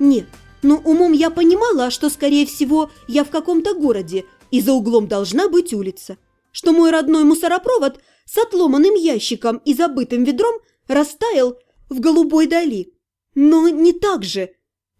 Нет, но умом я понимала, что, скорее всего, я в каком-то городе, и за углом должна быть улица. Что мой родной мусоропровод с отломанным ящиком и забытым ведром растаял в голубой дали. Но не так же.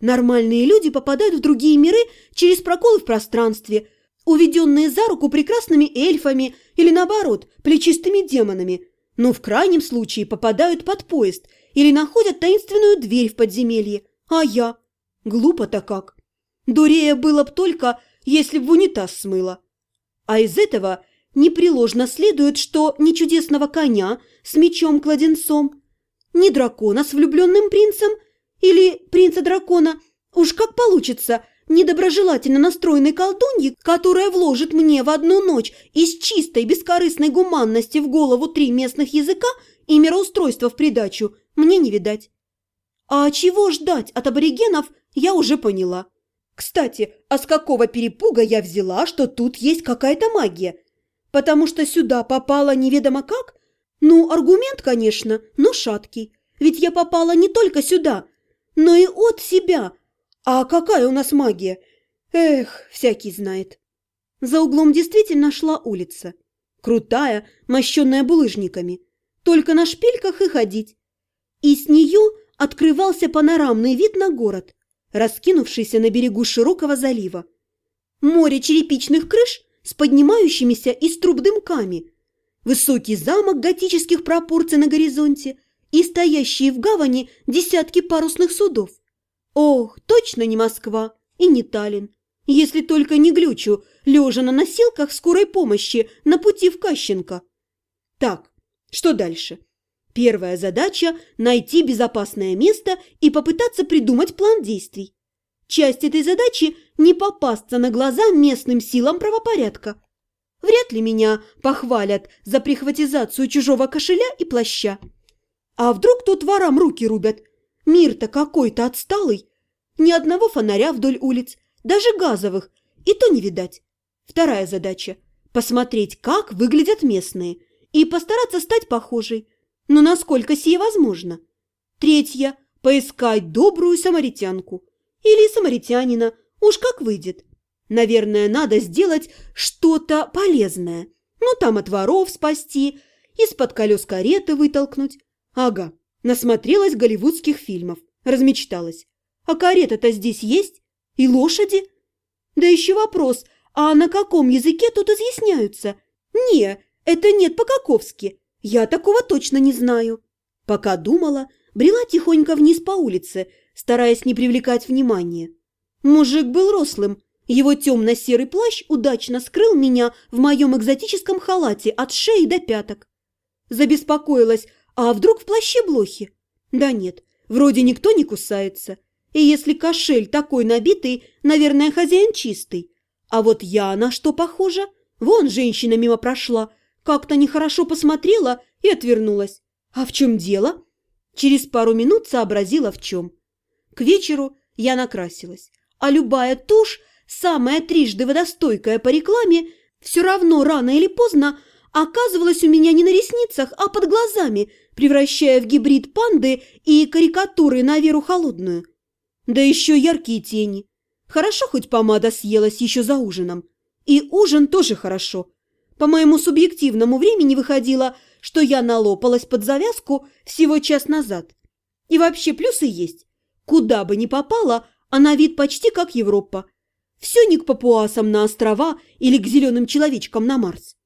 Нормальные люди попадают в другие миры через проколы в пространстве, уведенные за руку прекрасными эльфами или, наоборот, плечистыми демонами, но в крайнем случае попадают под поезд или находят таинственную дверь в подземелье. А я? Глупо-то как. Дурея было б только, если б в унитаз смыло. А из этого непреложно следует, что ни чудесного коня с мечом-кладенцом, ни дракона с влюбленным принцем или принца-дракона, уж как получится, недоброжелательно настроенной колдуньи, которая вложит мне в одну ночь из чистой бескорыстной гуманности в голову три местных языка и мироустройства в придачу, мне не видать. А чего ждать от аборигенов, я уже поняла. Кстати, а с какого перепуга я взяла, что тут есть какая-то магия? Потому что сюда попала неведомо как? Ну, аргумент, конечно, но шаткий. Ведь я попала не только сюда, но и от себя. А какая у нас магия? Эх, всякий знает. За углом действительно шла улица. Крутая, мощенная булыжниками. Только на шпильках и ходить. И с нее открывался панорамный вид на город, раскинувшийся на берегу широкого залива. Море черепичных крыш с поднимающимися из труб дымками, высокий замок готических пропорций на горизонте и стоящие в гавани десятки парусных судов. Ох, точно не Москва и не Таллин, если только не глючу, лежа на носилках скорой помощи на пути в Кащенко. Так, что дальше? Первая задача – найти безопасное место и попытаться придумать план действий. Часть этой задачи – не попасться на глаза местным силам правопорядка. Вряд ли меня похвалят за прихватизацию чужого кошеля и плаща. А вдруг тут ворам руки рубят? Мир-то какой-то отсталый. Ни одного фонаря вдоль улиц, даже газовых, и то не видать. Вторая задача – посмотреть, как выглядят местные, и постараться стать похожей – но насколько сие возможно? Третья – поискать добрую самаритянку. Или самаритянина, уж как выйдет. Наверное, надо сделать что-то полезное. Ну, там от воров спасти, из-под колес кареты вытолкнуть. Ага, насмотрелась голливудских фильмов, размечталась. А карета-то здесь есть? И лошади? Да еще вопрос, а на каком языке тут изъясняются? Не, это нет по-каковски. Я такого точно не знаю. Пока думала, брела тихонько вниз по улице, стараясь не привлекать внимания. Мужик был рослым, его темно-серый плащ удачно скрыл меня в моем экзотическом халате от шеи до пяток. Забеспокоилась, а вдруг в плаще блохи? Да нет, вроде никто не кусается. И если кошель такой набитый, наверное, хозяин чистый. А вот я на что похожа? Вон женщина мимо прошла, как-то нехорошо посмотрела и отвернулась. А в чем дело? Через пару минут сообразила в чем. К вечеру я накрасилась, а любая тушь, самая трижды водостойкая по рекламе, все равно рано или поздно оказывалась у меня не на ресницах, а под глазами, превращая в гибрид панды и карикатуры на Веру Холодную. Да еще яркие тени. Хорошо хоть помада съелась еще за ужином. И ужин тоже хорошо. По моему субъективному времени выходило, что я налопалась под завязку всего час назад. И вообще плюсы есть. Куда бы ни попала, а на вид почти как Европа. Все не к папуасам на острова или к зеленым человечкам на Марс.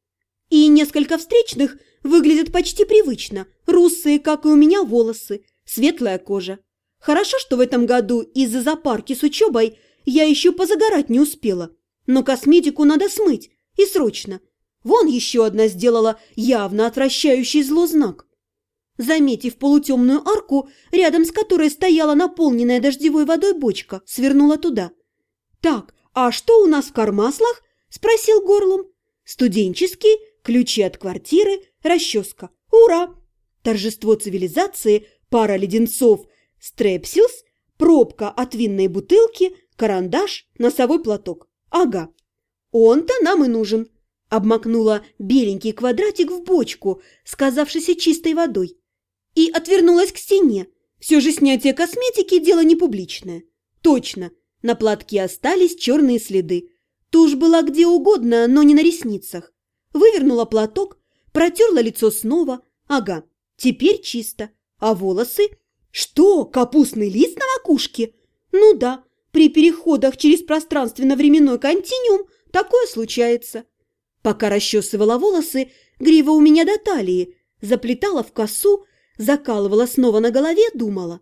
И несколько встречных выглядят почти привычно. Русые, как и у меня, волосы, светлая кожа. Хорошо, что в этом году из-за запарки с учебой я еще позагорать не успела. Но косметику надо смыть, и срочно – Вон еще одна сделала явно отвращающий зло знак. Заметив полутемную арку, рядом с которой стояла наполненная дождевой водой бочка, свернула туда. «Так, а что у нас в кармаслах?» – спросил горлом. «Студенческий, ключи от квартиры, расческа. Ура!» Торжество цивилизации, пара леденцов, стрепсилс, пробка от винной бутылки, карандаш, носовой платок. Ага, он-то нам и нужен обмакнула беленький квадратик в бочку, сказавшейся чистой водой, и отвернулась к стене. Все же снятие косметики – дело не публичное. Точно, на платке остались черные следы. Тушь была где угодно, но не на ресницах. Вывернула платок, протерла лицо снова. Ага, теперь чисто. А волосы? Что, капустный лист на макушке? Ну да, при переходах через пространственно-временной континуум такое случается. Пока расчесывала волосы, грива у меня до талии, заплетала в косу, закалывала снова на голове, думала.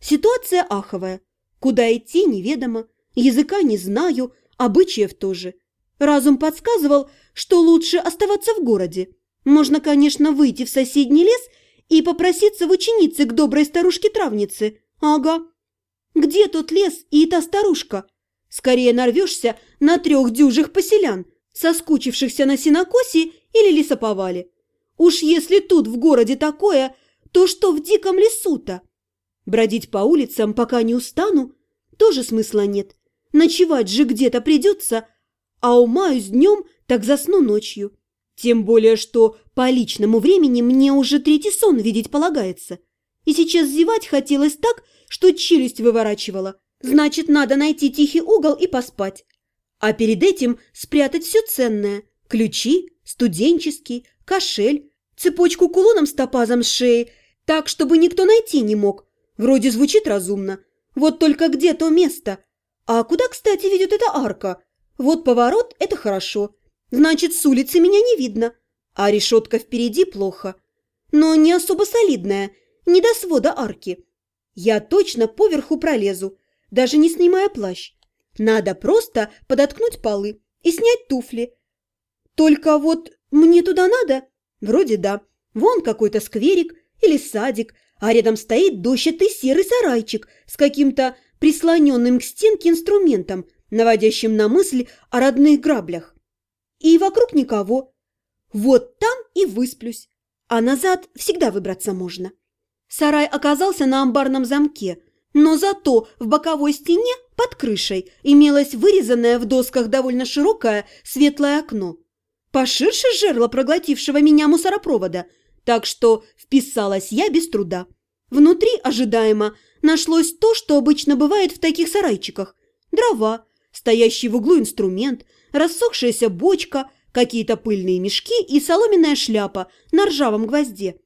Ситуация аховая. Куда идти, неведомо. Языка не знаю, обычаев тоже. Разум подсказывал, что лучше оставаться в городе. Можно, конечно, выйти в соседний лес и попроситься в ученицы к доброй старушке-травнице. Ага. Где тот лес и та старушка? Скорее нарвешься на трех дюжих поселян, соскучившихся на синокосе или лесоповале. Уж если тут в городе такое, то что в диком лесу-то? Бродить по улицам, пока не устану, тоже смысла нет. Ночевать же где-то придется, а умаюсь днем, так засну ночью. Тем более, что по личному времени мне уже третий сон видеть полагается. И сейчас зевать хотелось так, что челюсть выворачивала. Значит, надо найти тихий угол и поспать. А перед этим спрятать все ценное. Ключи, студенческий, кошель, цепочку кулоном с топазом с шеи, так, чтобы никто найти не мог. Вроде звучит разумно. Вот только где то место? А куда, кстати, ведет эта арка? Вот поворот – это хорошо. Значит, с улицы меня не видно. А решетка впереди плохо. Но не особо солидная, не до свода арки. Я точно поверху пролезу, даже не снимая плащ. Надо просто подоткнуть полы и снять туфли. Только вот мне туда надо? Вроде да. Вон какой-то скверик или садик, а рядом стоит дощатый серый сарайчик с каким-то прислоненным к стенке инструментом, наводящим на мысль о родных граблях. И вокруг никого. Вот там и высплюсь, а назад всегда выбраться можно. Сарай оказался на амбарном замке, но зато в боковой стене под крышей имелось вырезанное в досках довольно широкое светлое окно. Поширше жерла проглотившего меня мусоропровода – так что вписалась я без труда. Внутри, ожидаемо, нашлось то, что обычно бывает в таких сарайчиках. Дрова, стоящий в углу инструмент, рассохшаяся бочка, какие-то пыльные мешки и соломенная шляпа на ржавом гвозде.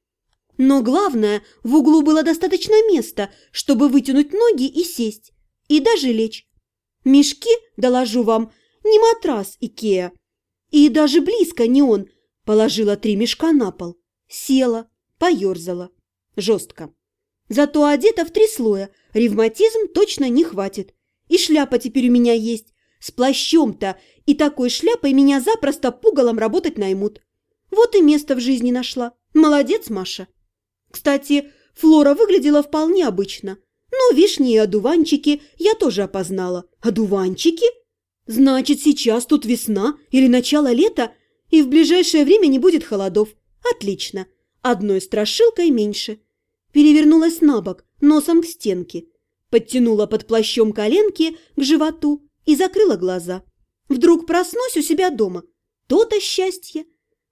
Но главное, в углу было достаточно места, чтобы вытянуть ноги и сесть, и даже лечь. Мешки, доложу вам, не матрас Икеа. И даже близко не он, положила три мешка на пол. Села, поерзала. Жестко. Зато одета в три слоя, ревматизм точно не хватит. И шляпа теперь у меня есть, с плащом-то, и такой шляпой меня запросто пугалом работать наймут. Вот и место в жизни нашла. Молодец, Маша. Кстати, Флора выглядела вполне обычно. Ну, вишни и одуванчики я тоже опознала. Одуванчики? Значит, сейчас тут весна или начало лета, и в ближайшее время не будет холодов. Отлично. Одной страшилкой меньше. Перевернулась на бок, носом к стенке. Подтянула под плащом коленки к животу и закрыла глаза. Вдруг проснусь у себя дома. То-то счастье.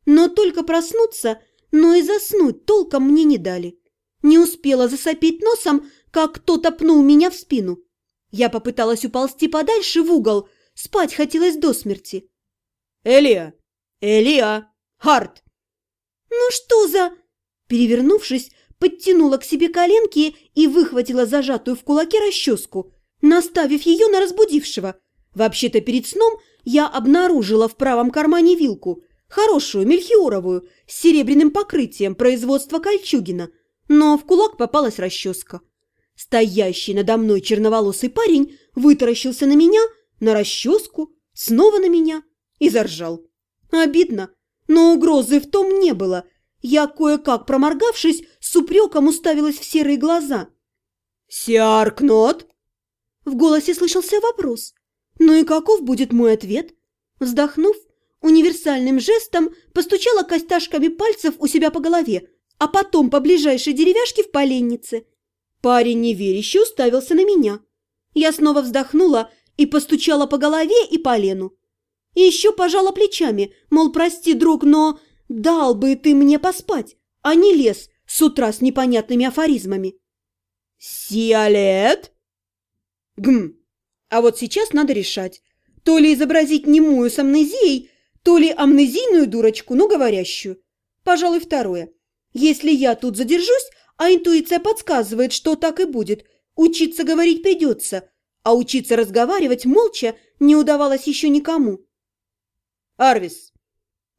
Но только проснуться, но и заснуть толком мне не дали. Не успела засопить носом, как кто-то пнул меня в спину. Я попыталась уползти подальше в угол, спать хотелось до смерти. «Элия! Элия! Харт!» «Ну что за...» Перевернувшись, подтянула к себе коленки и выхватила зажатую в кулаке расческу, наставив ее на разбудившего. Вообще-то перед сном я обнаружила в правом кармане вилку, хорошую, мельхиоровую, с серебряным покрытием производства Кольчугина, но в кулак попалась расческа. Стоящий надо мной черноволосый парень вытаращился на меня, на расческу, снова на меня и заржал. Обидно, но угрозы в том не было. Я, кое-как проморгавшись, с упреком уставилась в серые глаза. «Сиаркнот?» В голосе слышался вопрос. «Ну и каков будет мой ответ?» Вздохнув, универсальным жестом постучала костяшками пальцев у себя по голове, а потом по ближайшей деревяшке в поленнице. Парень неверяще уставился на меня. Я снова вздохнула и постучала по голове и по лену. И еще пожала плечами, мол, прости, друг, но дал бы ты мне поспать, а не лез с утра с непонятными афоризмами. «Сиалет?» Гм. А вот сейчас надо решать, то ли изобразить немую с амнезией, то ли амнезийную дурочку, но говорящую. Пожалуй, второе. Если я тут задержусь, а интуиция подсказывает, что так и будет, учиться говорить придется, а учиться разговаривать молча не удавалось еще никому. Арвис.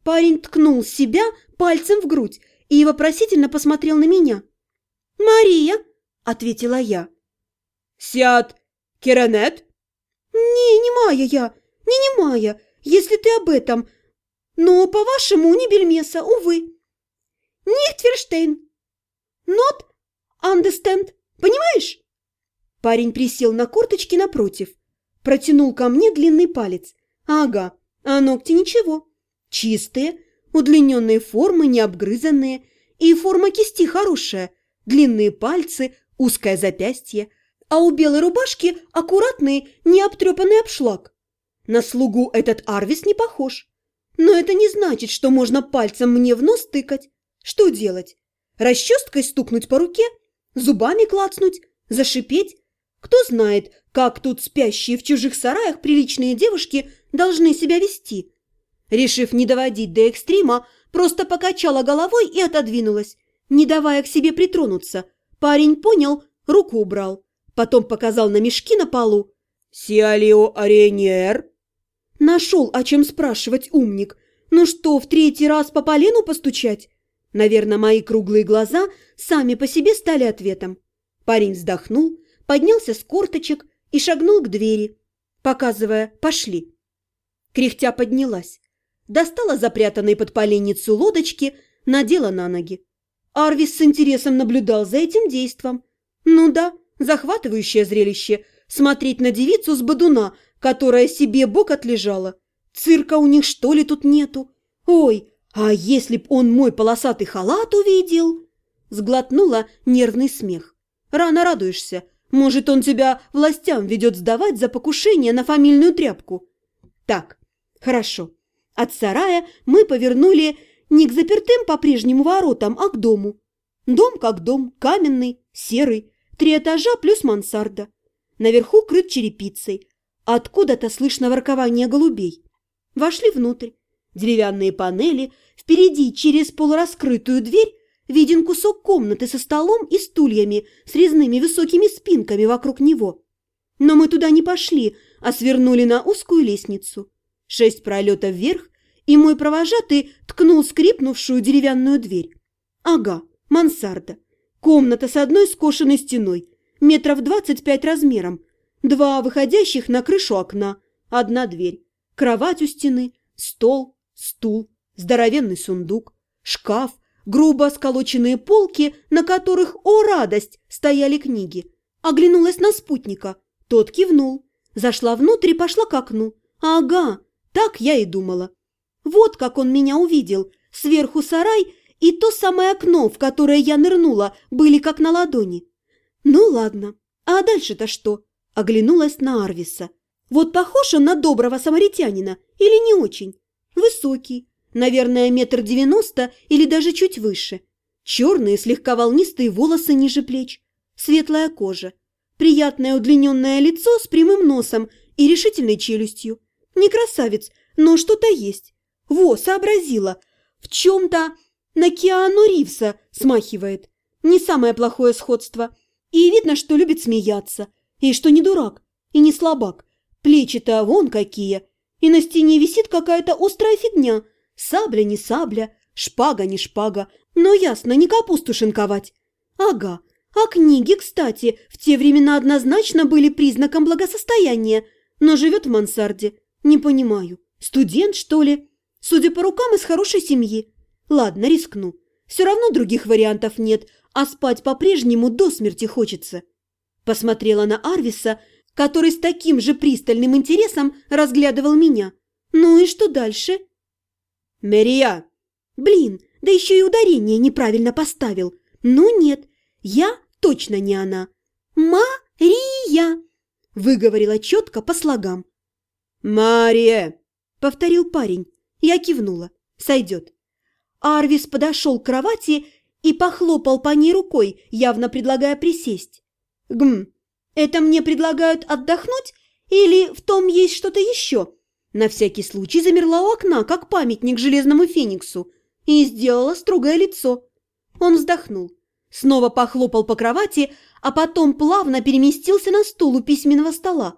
Парень ткнул себя пальцем в грудь и вопросительно посмотрел на меня. «Мария!» – ответила я. «Сяд Керенет?» «Не, не Майя я, не не Майя, если ты об этом. Но, по-вашему, не Бельмеса, увы. Нихтверштейн. Not understand, понимаешь?» Парень присел на корточки напротив, протянул ко мне длинный палец. «Ага, а ногти ничего. Чистые, удлиненные формы, не обгрызанные. И форма кисти хорошая. Длинные пальцы, узкое запястье. А у белой рубашки аккуратный, необтрепанный обшлаг. На слугу этот Арвис не похож. Но это не значит, что можно пальцем мне в нос тыкать. Что делать? Расчесткой стукнуть по руке? Зубами клацнуть? Зашипеть? Кто знает, как тут спящие в чужих сараях приличные девушки должны себя вести. Решив не доводить до экстрима, просто покачала головой и отодвинулась, не давая к себе притронуться. Парень понял, руку убрал. Потом показал на мешки на полу. «Сиалио Ареньер?» Нашел, о чем спрашивать умник. Ну что, в третий раз по полену постучать? Наверное, мои круглые глаза сами по себе стали ответом. Парень вздохнул, поднялся с корточек и шагнул к двери, показывая «пошли». Кряхтя поднялась, достала запрятанные под поленницу лодочки, надела на ноги. Арвис с интересом наблюдал за этим действом. Ну да, захватывающее зрелище – смотреть на девицу с бодуна, которая себе бок отлежала. Цирка у них что ли тут нету? Ой, а если б он мой полосатый халат увидел? Сглотнула нервный смех. Рано радуешься, может, он тебя властям ведет сдавать за покушение на фамильную тряпку? Так, хорошо. От сарая мы повернули не к запертым по-прежнему воротам, а к дому. Дом как дом, каменный, серый, три этажа плюс мансарда. Наверху крыт черепицей. Откуда-то слышно воркование голубей. Вошли внутрь. Деревянные панели, впереди через полураскрытую дверь виден кусок комнаты со столом и стульями с резными высокими спинками вокруг него. Но мы туда не пошли, а свернули на узкую лестницу. Шесть пролетов вверх, и мой провожатый ткнул скрипнувшую деревянную дверь. Ага, мансарда. Комната с одной скошенной стеной, метров двадцать пять размером, два выходящих на крышу окна, одна дверь, кровать у стены, стол, стул, здоровенный сундук, шкаф, грубо сколоченные полки, на которых, о радость, стояли книги. Оглянулась на спутника. Тот кивнул. Зашла внутрь и пошла к окну. Ага, так я и думала. Вот как он меня увидел. Сверху сарай и то самое окно, в которое я нырнула, были как на ладони. Ну ладно, а дальше-то что? Оглянулась на Арвиса. Вот похож он на доброго самаритянина или не очень? Высокий, наверное, метр девяносто или даже чуть выше. Черные, слегка волнистые волосы ниже плеч, светлая кожа, приятное удлиненное лицо с прямым носом и решительной челюстью. Не красавец, но что-то есть. Во, сообразила. В чем-то на Киану Ривса смахивает. Не самое плохое сходство. И видно, что любит смеяться. И что не дурак, и не слабак. Плечи-то вон какие. И на стене висит какая-то острая фигня – Сабля не сабля, шпага не шпага, но ясно, не капусту шинковать. Ага, а книги, кстати, в те времена однозначно были признаком благосостояния, но живет в мансарде. Не понимаю, студент, что ли? Судя по рукам, из хорошей семьи. Ладно, рискну. Все равно других вариантов нет, а спать по-прежнему до смерти хочется. Посмотрела на Арвиса, который с таким же пристальным интересом разглядывал меня. Ну и что дальше? «Мерия!» «Блин, да еще и ударение неправильно поставил. Ну нет, я точно не она. Мария!» Выговорила четко по слогам. «Мария!» — повторил парень. Я кивнула. «Сойдет». Арвис подошел к кровати и похлопал по ней рукой, явно предлагая присесть. «Гм, Это мне предлагают отдохнуть или в том есть что-то еще? На всякий случай замерла у окна, как памятник железному фениксу, и сделала строгое лицо. Он вздохнул, снова похлопал по кровати, а потом плавно переместился на стул у письменного стола.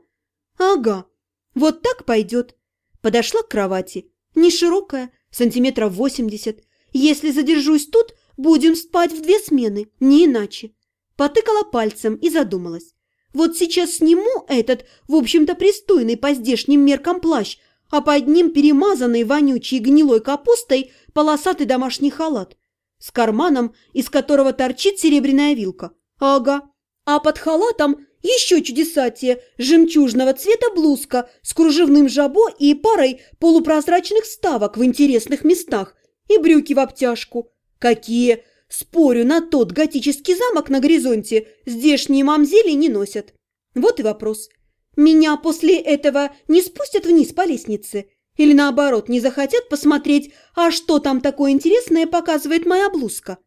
Ага, вот так пойдет. Подошла к кровати, не широкая, сантиметров восемьдесят. Если задержусь тут, будем спать в две смены, не иначе. Потыкала пальцем и задумалась. Вот сейчас сниму этот, в общем-то, пристойный по здешним меркам плащ, а под ним перемазанный вонючей гнилой капустой полосатый домашний халат с карманом, из которого торчит серебряная вилка. Ага, а под халатом еще чудесатие жемчужного цвета блузка с кружевным жабо и парой полупрозрачных вставок в интересных местах и брюки в обтяжку. Какие Спорю, на тот готический замок на горизонте здешние мамзели не носят. Вот и вопрос. Меня после этого не спустят вниз по лестнице? Или наоборот, не захотят посмотреть, а что там такое интересное показывает моя блузка?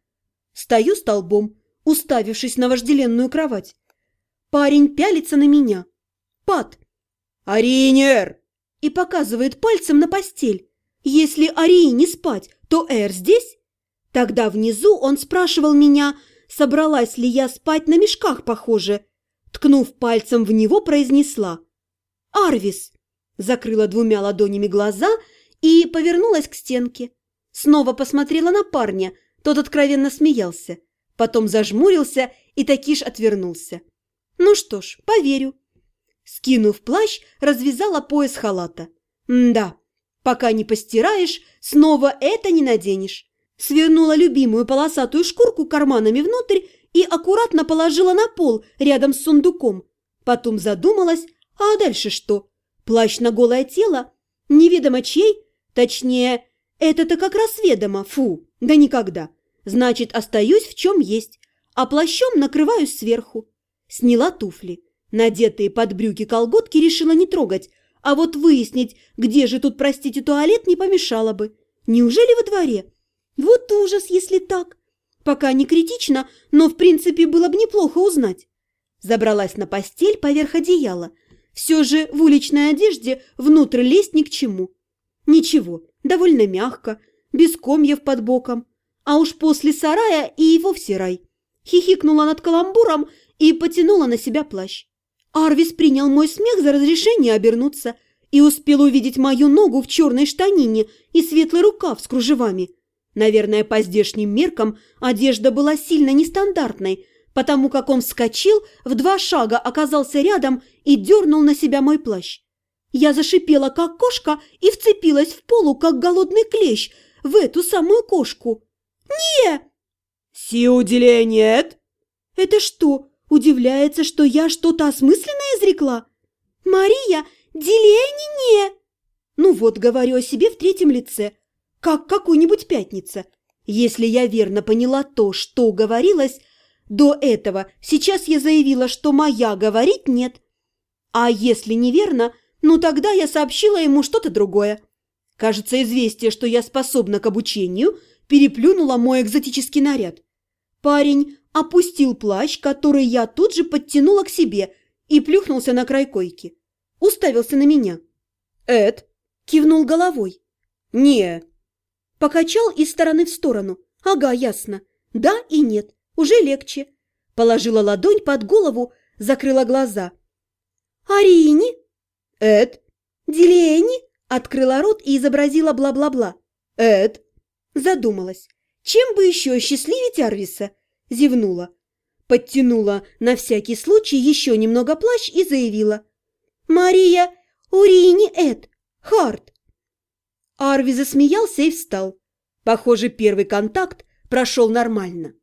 Стою столбом, уставившись на вожделенную кровать. Парень пялится на меня. Пат. «Аринер!» И показывает пальцем на постель. Если Арии не спать, то Эр здесь? Тогда внизу он спрашивал меня, собралась ли я спать на мешках, похоже. Ткнув пальцем в него, произнесла «Арвис!» Закрыла двумя ладонями глаза и повернулась к стенке. Снова посмотрела на парня, тот откровенно смеялся. Потом зажмурился и такиш отвернулся. Ну что ж, поверю. Скинув плащ, развязала пояс халата. Да, пока не постираешь, снова это не наденешь свернула любимую полосатую шкурку карманами внутрь и аккуратно положила на пол рядом с сундуком. Потом задумалась, а дальше что? Плащ на голое тело? Неведомо чей? Точнее, это-то как раз ведомо, фу, да никогда. Значит, остаюсь в чем есть, а плащом накрываюсь сверху. Сняла туфли. Надетые под брюки колготки решила не трогать, а вот выяснить, где же тут, простите, туалет, не помешало бы. Неужели во дворе? Вот ужас, если так. Пока не критично, но в принципе было бы неплохо узнать. Забралась на постель поверх одеяла. Все же в уличной одежде внутрь лезть ни к чему. Ничего, довольно мягко, без комьев под боком. А уж после сарая и вовсе рай. Хихикнула над каламбуром и потянула на себя плащ. Арвис принял мой смех за разрешение обернуться и успел увидеть мою ногу в черной штанине и светлый рукав с кружевами – Наверное, по здешним меркам одежда была сильно нестандартной, потому как он вскочил, в два шага оказался рядом и дернул на себя мой плащ. Я зашипела, как кошка, и вцепилась в полу, как голодный клещ, в эту самую кошку. «Не!» «Сиуделия нет!» «Это что, удивляется, что я что-то осмысленное изрекла?» «Мария, делени не!» «Ну вот, говорю о себе в третьем лице как какой-нибудь пятница. Если я верно поняла то, что говорилось до этого, сейчас я заявила, что моя говорить нет. А если неверно, ну тогда я сообщила ему что-то другое. Кажется, известие, что я способна к обучению, переплюнуло мой экзотический наряд. Парень опустил плащ, который я тут же подтянула к себе, и плюхнулся на край койки. Уставился на меня. «Эд!» – кивнул головой. «Не, Покачал из стороны в сторону. Ага, ясно. Да и нет. Уже легче. Положила ладонь под голову, закрыла глаза. Арини? Эд? Дилени? Открыла рот и изобразила бла-бла-бла. Эд? Задумалась. Чем бы еще счастливить Арвиса? Зевнула. Подтянула на всякий случай еще немного плащ и заявила. Мария Урини Эд. Харт. Арви засмеялся и встал. Похоже, первый контакт прошел нормально.